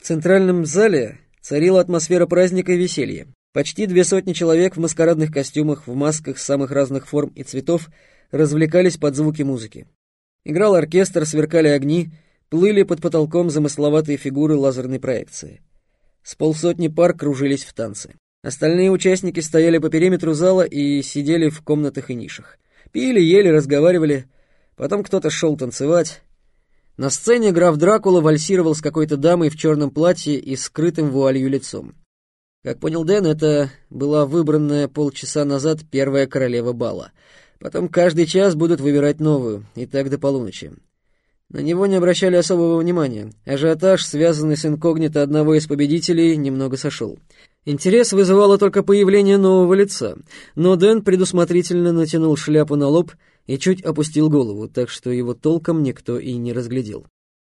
В центральном зале царила атмосфера праздника и веселья. Почти две сотни человек в маскарадных костюмах, в масках самых разных форм и цветов развлекались под звуки музыки. Играл оркестр, сверкали огни, плыли под потолком замысловатые фигуры лазерной проекции. С полсотни пар кружились в танце. Остальные участники стояли по периметру зала и сидели в комнатах и нишах. Пили, ели, разговаривали. Потом кто-то шел танцевать. На сцене граф Дракула вальсировал с какой-то дамой в черном платье и скрытым вуалью лицом. Как понял Дэн, это была выбранная полчаса назад первая королева бала. Потом каждый час будут выбирать новую, и так до полуночи. На него не обращали особого внимания. Ажиотаж, связанный с инкогнито одного из победителей, немного сошел. Интерес вызывало только появление нового лица, но Дэн предусмотрительно натянул шляпу на лоб и чуть опустил голову, так что его толком никто и не разглядел.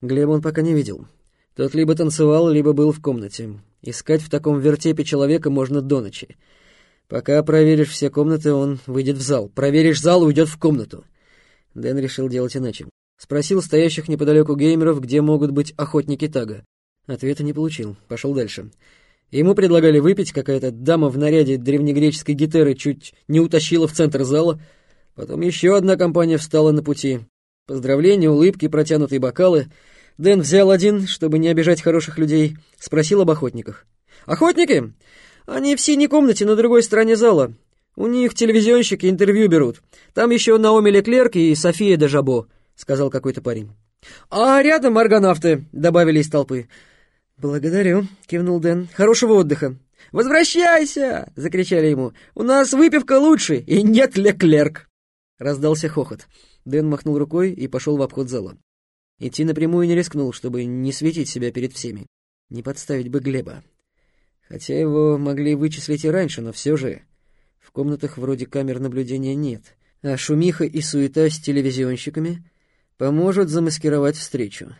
Глеба он пока не видел. Тот либо танцевал, либо был в комнате. Искать в таком вертепе человека можно до ночи. Пока проверишь все комнаты, он выйдет в зал. Проверишь зал, уйдет в комнату. Дэн решил делать иначе. Спросил стоящих неподалеку геймеров, где могут быть охотники тага. Ответа не получил. Пошел дальше. Ему предлагали выпить, какая-то дама в наряде древнегреческой гитары чуть не утащила в центр зала. Потом еще одна компания встала на пути. Поздравления, улыбки, протянутые бокалы — Дэн взял один, чтобы не обижать хороших людей, спросил об охотниках. «Охотники? Они в синей комнате на другой стороне зала. У них телевизионщики интервью берут. Там еще Наоми Леклерк и София Дежабо», — сказал какой-то парень. «А рядом аргонавты», — добавили из толпы. «Благодарю», — кивнул Дэн. «Хорошего отдыха». «Возвращайся!» — закричали ему. «У нас выпивка лучше, и нет Леклерк!» Раздался хохот. Дэн махнул рукой и пошел в обход зала. Идти напрямую не рискнул, чтобы не светить себя перед всеми. Не подставить бы Глеба. Хотя его могли вычислить и раньше, но все же... В комнатах вроде камер наблюдения нет, а шумиха и суета с телевизионщиками поможет замаскировать встречу.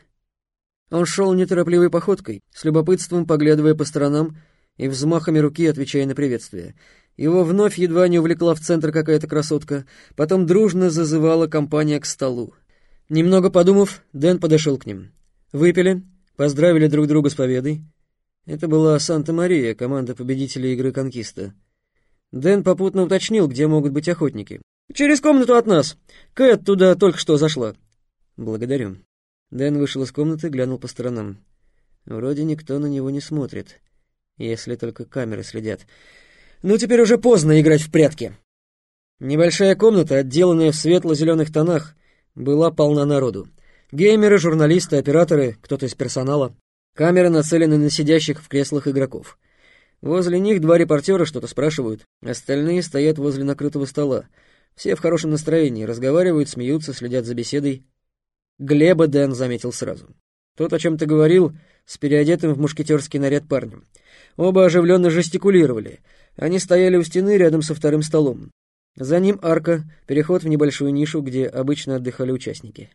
Он шел неторопливой походкой, с любопытством поглядывая по сторонам и взмахами руки отвечая на приветствие. Его вновь едва не увлекла в центр какая-то красотка, потом дружно зазывала компания к столу. Немного подумав, Дэн подошел к ним. Выпили, поздравили друг друга с победой. Это была Санта-Мария, команда победителей игры «Конкиста». Дэн попутно уточнил, где могут быть охотники. «Через комнату от нас. Кэт туда только что зашла». «Благодарю». Дэн вышел из комнаты, глянул по сторонам. Вроде никто на него не смотрит, если только камеры следят. «Ну, теперь уже поздно играть в прятки». Небольшая комната, отделанная в светло-зеленых тонах, была полна народу. Геймеры, журналисты, операторы, кто-то из персонала. Камеры нацелены на сидящих в креслах игроков. Возле них два репортера что-то спрашивают, остальные стоят возле накрытого стола. Все в хорошем настроении, разговаривают, смеются, следят за беседой. Глеба Дэн заметил сразу. Тот о чем-то говорил с переодетым в мушкетерский наряд парнем. Оба оживленно жестикулировали. Они стояли у стены рядом со вторым столом. За ним арка, переход в небольшую нишу, где обычно отдыхали участники.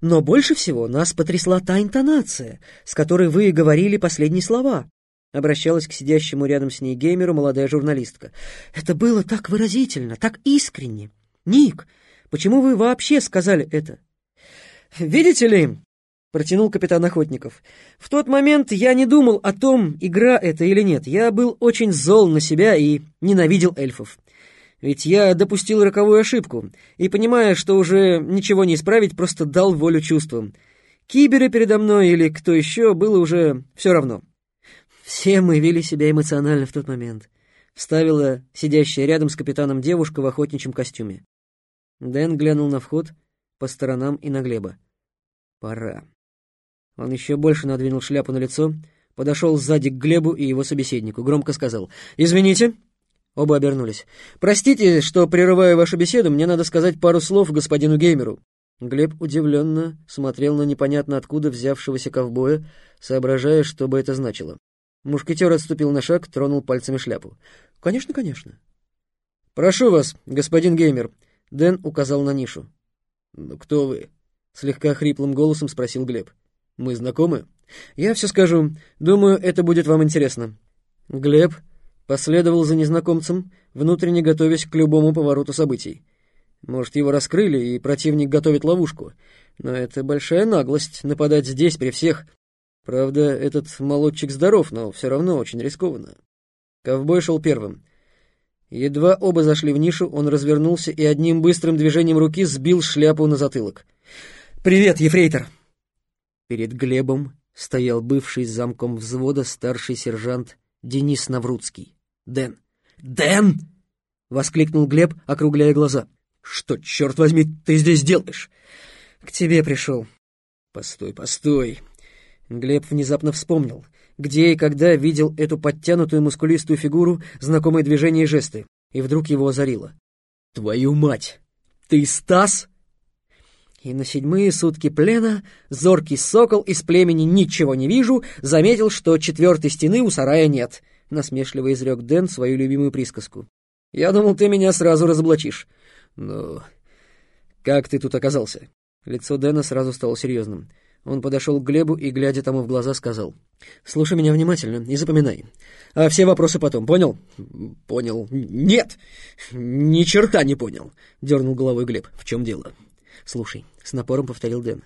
Но больше всего нас потрясла та интонация, с которой вы говорили последние слова. Обращалась к сидящему рядом с ней геймеру молодая журналистка. Это было так выразительно, так искренне. Ник, почему вы вообще сказали это? Видите ли, протянул капитан Охотников. В тот момент я не думал о том, игра это или нет. Я был очень зол на себя и ненавидел эльфов. Ведь я допустил роковую ошибку, и, понимая, что уже ничего не исправить, просто дал волю чувствам. Киберы передо мной или кто еще, было уже все равно. Все мы вели себя эмоционально в тот момент. Вставила сидящая рядом с капитаном девушка в охотничьем костюме. Дэн глянул на вход, по сторонам и на Глеба. Пора. Он еще больше надвинул шляпу на лицо, подошел сзади к Глебу и его собеседнику, громко сказал «Извините, Оба обернулись. «Простите, что прерываю вашу беседу, мне надо сказать пару слов господину Геймеру». Глеб удивленно смотрел на непонятно откуда взявшегося ковбоя, соображая, что бы это значило. Мушкетер отступил на шаг, тронул пальцами шляпу. «Конечно, конечно». «Прошу вас, господин Геймер», — Дэн указал на нишу. «Кто вы?» — слегка хриплым голосом спросил Глеб. «Мы знакомы?» «Я все скажу. Думаю, это будет вам интересно». Глеб Последовал за незнакомцем, внутренне готовясь к любому повороту событий. Может, его раскрыли, и противник готовит ловушку. Но это большая наглость — нападать здесь при всех. Правда, этот молодчик здоров, но все равно очень рискованно. Ковбой шел первым. Едва оба зашли в нишу, он развернулся и одним быстрым движением руки сбил шляпу на затылок. «Привет, ефрейтор!» Перед Глебом стоял бывший замком взвода старший сержант Денис Наврудский. «Дэн!» «Дэн!» — воскликнул Глеб, округляя глаза. «Что, черт возьми, ты здесь делаешь?» «К тебе пришел». «Постой, постой!» Глеб внезапно вспомнил, где и когда видел эту подтянутую мускулистую фигуру, знакомые движения и жесты, и вдруг его озарило. «Твою мать! Ты Стас?» И на седьмые сутки плена зоркий сокол из племени «Ничего не вижу» заметил, что четвертой стены у сарая нет, — насмешливо изрек Дэн свою любимую присказку. «Я думал, ты меня сразу разоблачишь. Но как ты тут оказался?» Лицо Дэна сразу стало серьезным. Он подошел к Глебу и, глядя тому в глаза, сказал. «Слушай меня внимательно и запоминай. А все вопросы потом, понял?» «Понял. Нет! Ни черта не понял!» — дернул головой Глеб. «В чем дело?» «Слушай», — с напором повторил Дэн.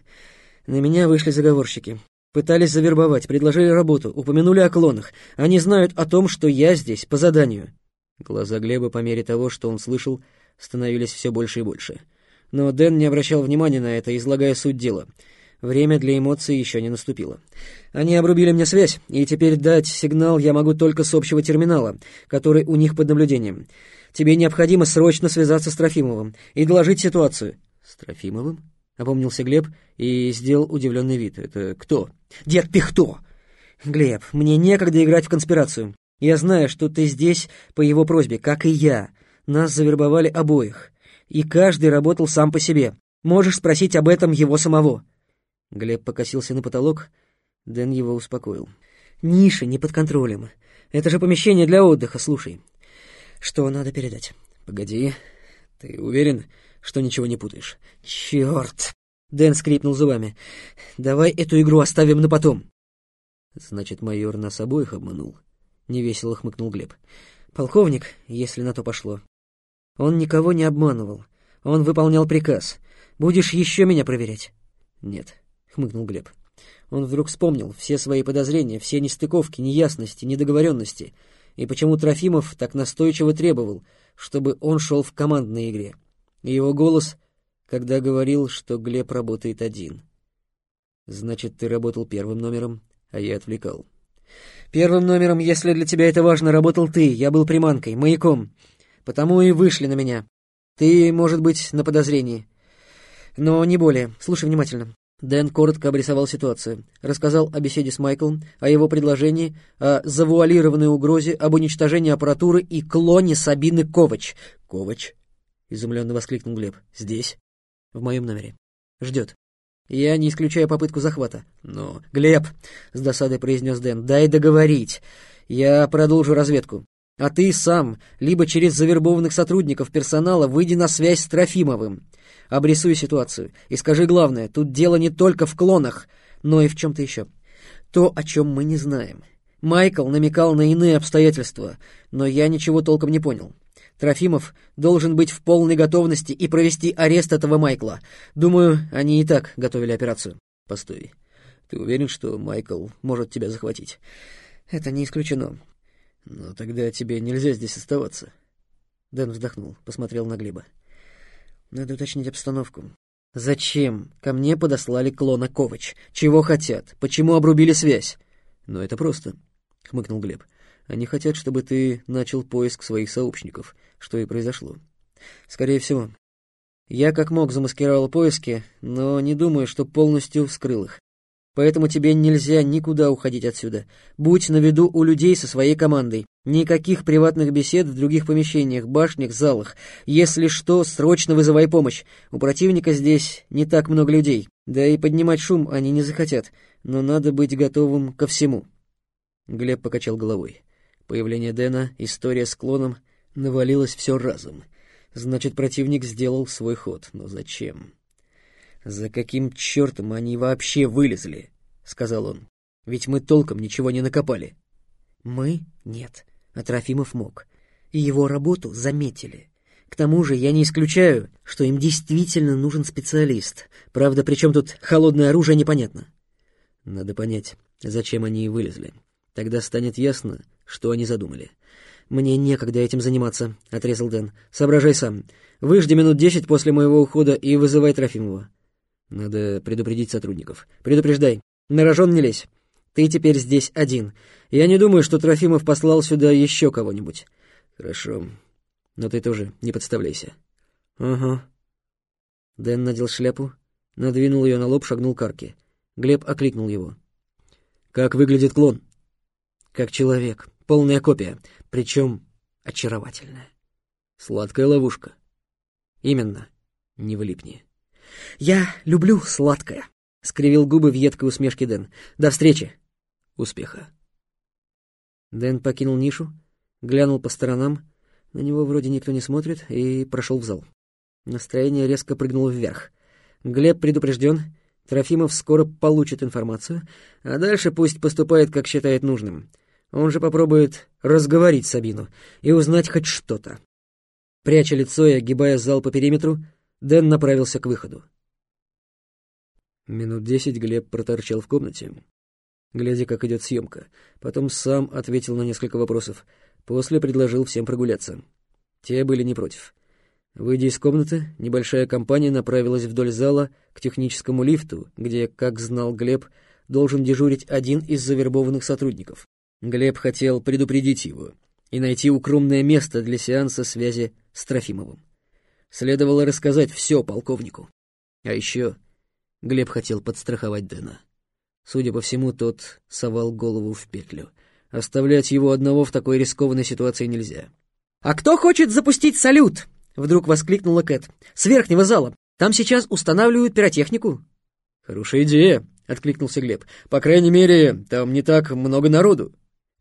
«На меня вышли заговорщики. Пытались завербовать, предложили работу, упомянули о клонах. Они знают о том, что я здесь по заданию». Глаза Глеба по мере того, что он слышал, становились все больше и больше. Но Дэн не обращал внимания на это, излагая суть дела — Время для эмоций еще не наступило. Они обрубили мне связь, и теперь дать сигнал я могу только с общего терминала, который у них под наблюдением. Тебе необходимо срочно связаться с Трофимовым и доложить ситуацию». «С Трофимовым?» — опомнился Глеб и сделал удивленный вид. «Это кто?» «Дед Пихто!» «Глеб, мне некогда играть в конспирацию. Я знаю, что ты здесь по его просьбе, как и я. Нас завербовали обоих, и каждый работал сам по себе. Можешь спросить об этом его самого». Глеб покосился на потолок, Дэн его успокоил. «Ниша не под контролем. Это же помещение для отдыха, слушай. Что надо передать?» «Погоди. Ты уверен, что ничего не путаешь?» «Черт!» Дэн скрипнул зубами. «Давай эту игру оставим на потом». «Значит, майор нас обоих обманул?» Невесело хмыкнул Глеб. «Полковник, если на то пошло. Он никого не обманывал. Он выполнял приказ. Будешь еще меня проверять?» «Нет, хмыкнул Глеб. Он вдруг вспомнил все свои подозрения, все нестыковки, неясности, недоговоренности, и почему Трофимов так настойчиво требовал, чтобы он шел в командной игре. Его голос, когда говорил, что Глеб работает один. «Значит, ты работал первым номером, а я отвлекал». «Первым номером, если для тебя это важно, работал ты. Я был приманкой, маяком. Потому и вышли на меня. Ты, может быть, на подозрении. Но не более. Слушай внимательно. Дэн коротко обрисовал ситуацию, рассказал о беседе с Майклом, о его предложении, о завуалированной угрозе, об уничтожении аппаратуры и клоне Сабины Ковач. «Ковач?» — изумленно воскликнул Глеб. «Здесь?» «В моем номере. Ждет. Я не исключаю попытку захвата. Но... Глеб!» — с досадой произнес Дэн. «Дай договорить. Я продолжу разведку. А ты сам, либо через завербованных сотрудников персонала, выйди на связь с Трофимовым. Обрисуй ситуацию. И скажи главное, тут дело не только в клонах, но и в чем-то еще. То, о чем мы не знаем. Майкл намекал на иные обстоятельства, но я ничего толком не понял. Трофимов должен быть в полной готовности и провести арест этого Майкла. Думаю, они и так готовили операцию. Постой. Ты уверен, что Майкл может тебя захватить? Это не исключено. Но тогда тебе нельзя здесь оставаться. Дэн вздохнул, посмотрел на Глеба. Надо уточнить обстановку. Зачем ко мне подослали клона Ковач? Чего хотят? Почему обрубили связь? Ну, это просто, — хмыкнул Глеб. Они хотят, чтобы ты начал поиск своих сообщников, что и произошло. Скорее всего. Я как мог замаскировал поиски, но не думаю, что полностью вскрыл их. Поэтому тебе нельзя никуда уходить отсюда. Будь на виду у людей со своей командой. Никаких приватных бесед в других помещениях, башнях, залах. Если что, срочно вызывай помощь. У противника здесь не так много людей. Да и поднимать шум они не захотят. Но надо быть готовым ко всему. Глеб покачал головой. Появление Дэна, история с клоном, навалилось все разом. Значит, противник сделал свой ход. Но зачем? «За каким чертом они вообще вылезли?» — сказал он. «Ведь мы толком ничего не накопали». «Мы? Нет. А Трофимов мог. И его работу заметили. К тому же я не исключаю, что им действительно нужен специалист. Правда, при чем тут холодное оружие, непонятно». «Надо понять, зачем они и вылезли. Тогда станет ясно, что они задумали. «Мне некогда этим заниматься», — отрезал Дэн. «Соображай сам. Выжди минут десять после моего ухода и вызывай Трофимова». «Надо предупредить сотрудников. Предупреждай. На рожон не лезь. Ты теперь здесь один. Я не думаю, что Трофимов послал сюда еще кого-нибудь». «Хорошо. Но ты тоже не подставляйся». «Ага». Дэн надел шляпу, надвинул ее на лоб, шагнул к арке. Глеб окликнул его. «Как выглядит клон?» «Как человек. Полная копия. Причем очаровательная». «Сладкая ловушка». «Именно. Не вылипни». «Я люблю сладкое», — скривил губы в едкой усмешке Дэн. «До встречи». «Успеха». Дэн покинул нишу, глянул по сторонам, на него вроде никто не смотрит, и прошел в зал. Настроение резко прыгнуло вверх. Глеб предупрежден, Трофимов скоро получит информацию, а дальше пусть поступает, как считает нужным. Он же попробует разговорить Сабину и узнать хоть что-то. Пряча лицо и огибая зал по периметру, Дэн направился к выходу. Минут десять Глеб проторчал в комнате, глядя, как идет съемка. Потом сам ответил на несколько вопросов. После предложил всем прогуляться. Те были не против. Выйдя из комнаты, небольшая компания направилась вдоль зала к техническому лифту, где, как знал Глеб, должен дежурить один из завербованных сотрудников. Глеб хотел предупредить его и найти укромное место для сеанса связи с Трофимовым. Следовало рассказать все полковнику. А еще Глеб хотел подстраховать Дэна. Судя по всему, тот совал голову в петлю. Оставлять его одного в такой рискованной ситуации нельзя. «А кто хочет запустить салют?» — вдруг воскликнула Кэт. «С верхнего зала. Там сейчас устанавливают пиротехнику». «Хорошая идея», — откликнулся Глеб. «По крайней мере, там не так много народу».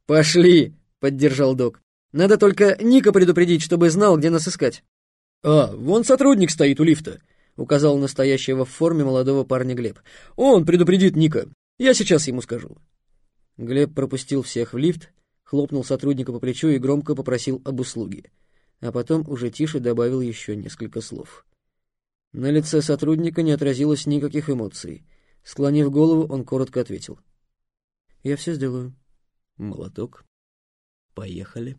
«Пошли», — поддержал док. «Надо только Ника предупредить, чтобы знал, где нас искать». «А, вон сотрудник стоит у лифта», — указал настоящего в форме молодого парня Глеб. «Он предупредит Ника. Я сейчас ему скажу». Глеб пропустил всех в лифт, хлопнул сотрудника по плечу и громко попросил об услуге, а потом уже тише добавил еще несколько слов. На лице сотрудника не отразилось никаких эмоций. Склонив голову, он коротко ответил. «Я все сделаю». «Молоток. Поехали».